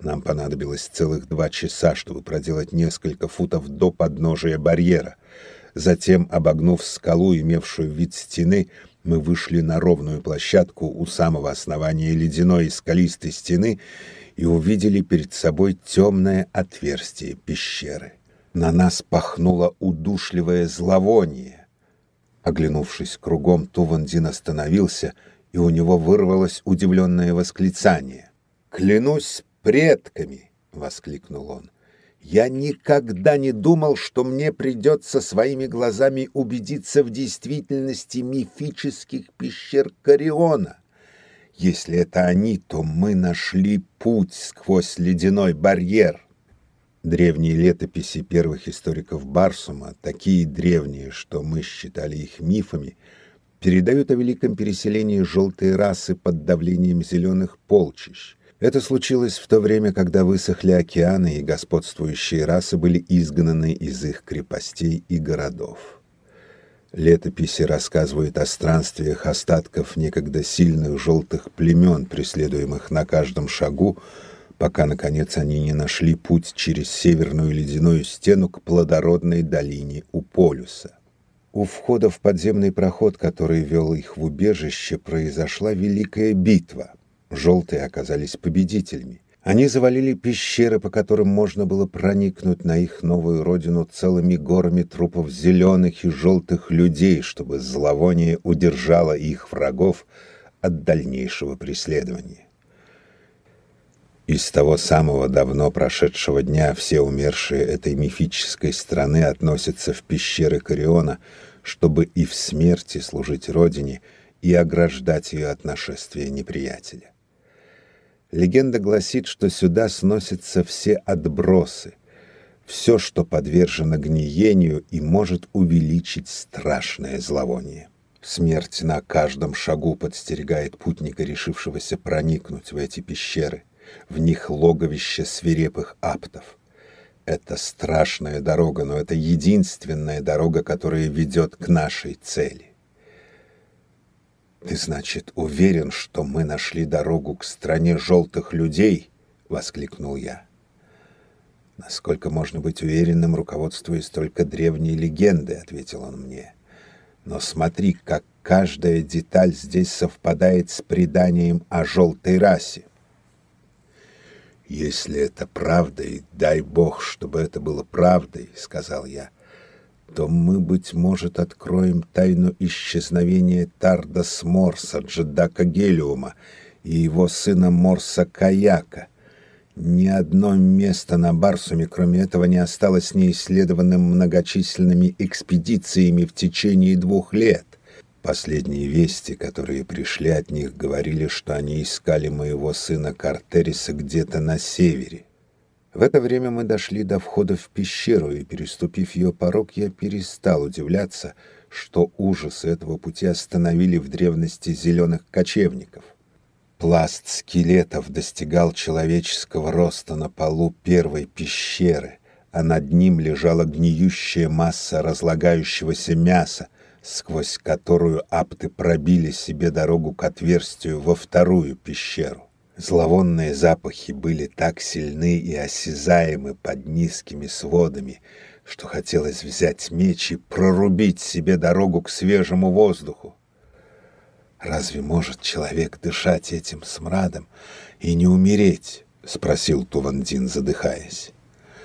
Нам понадобилось целых два часа, чтобы проделать несколько футов до подножия барьера. Затем, обогнув скалу, имевшую вид стены, мы вышли на ровную площадку у самого основания ледяной и скалистой стены и увидели перед собой темное отверстие пещеры. На нас пахнуло удушливое зловоние. Оглянувшись кругом, Тувандин остановился, и у него вырвалось удивленное восклицание. «Клянусь предками!» — воскликнул он. «Я никогда не думал, что мне придется своими глазами убедиться в действительности мифических пещер Кариона. Если это они, то мы нашли путь сквозь ледяной барьер». Древние летописи первых историков Барсума, такие древние, что мы считали их мифами, передают о великом переселении желтой расы под давлением зеленых полчищ. Это случилось в то время, когда высохли океаны, и господствующие расы были изгнаны из их крепостей и городов. Летописи рассказывают о странствиях остатков некогда сильных желтых племен, преследуемых на каждом шагу, пока, наконец, они не нашли путь через северную ледяную стену к плодородной долине у полюса. У входа в подземный проход, который вел их в убежище, произошла великая битва. Желтые оказались победителями. Они завалили пещеры, по которым можно было проникнуть на их новую родину целыми горами трупов зеленых и желтых людей, чтобы зловоние удержало их врагов от дальнейшего преследования. И с того самого давно прошедшего дня все умершие этой мифической страны относятся в пещеры Кориона, чтобы и в смерти служить родине и ограждать ее от нашествия неприятеля. Легенда гласит, что сюда сносятся все отбросы, все, что подвержено гниению и может увеличить страшное зловоние. Смерть на каждом шагу подстерегает путника, решившегося проникнуть в эти пещеры. В них логовище свирепых аптов. Это страшная дорога, но это единственная дорога, которая ведет к нашей цели. «Ты, значит, уверен, что мы нашли дорогу к стране желтых людей?» — воскликнул я. «Насколько можно быть уверенным, руководствуясь только древней легендой», — ответил он мне. «Но смотри, как каждая деталь здесь совпадает с преданием о желтой расе». «Если это правда, и дай Бог, чтобы это было правдой», — сказал я, — то мы, быть может, откроем тайну исчезновения Тардас Морса, Джедака Гелиума и его сына Морса Каяка. Ни одно место на Барсуме, кроме этого, не осталось неисследованным многочисленными экспедициями в течение двух лет. Последние вести, которые пришли от них, говорили, что они искали моего сына Картериса где-то на севере. В это время мы дошли до входа в пещеру, и, переступив ее порог, я перестал удивляться, что ужасы этого пути остановили в древности зеленых кочевников. Пласт скелетов достигал человеческого роста на полу первой пещеры, а над ним лежала гниющая масса разлагающегося мяса, сквозь которую апты пробили себе дорогу к отверстию во вторую пещеру. Зловонные запахи были так сильны и осязаемы под низкими сводами, что хотелось взять меч и прорубить себе дорогу к свежему воздуху. «Разве может человек дышать этим смрадом и не умереть?» — спросил Тувандин, задыхаясь.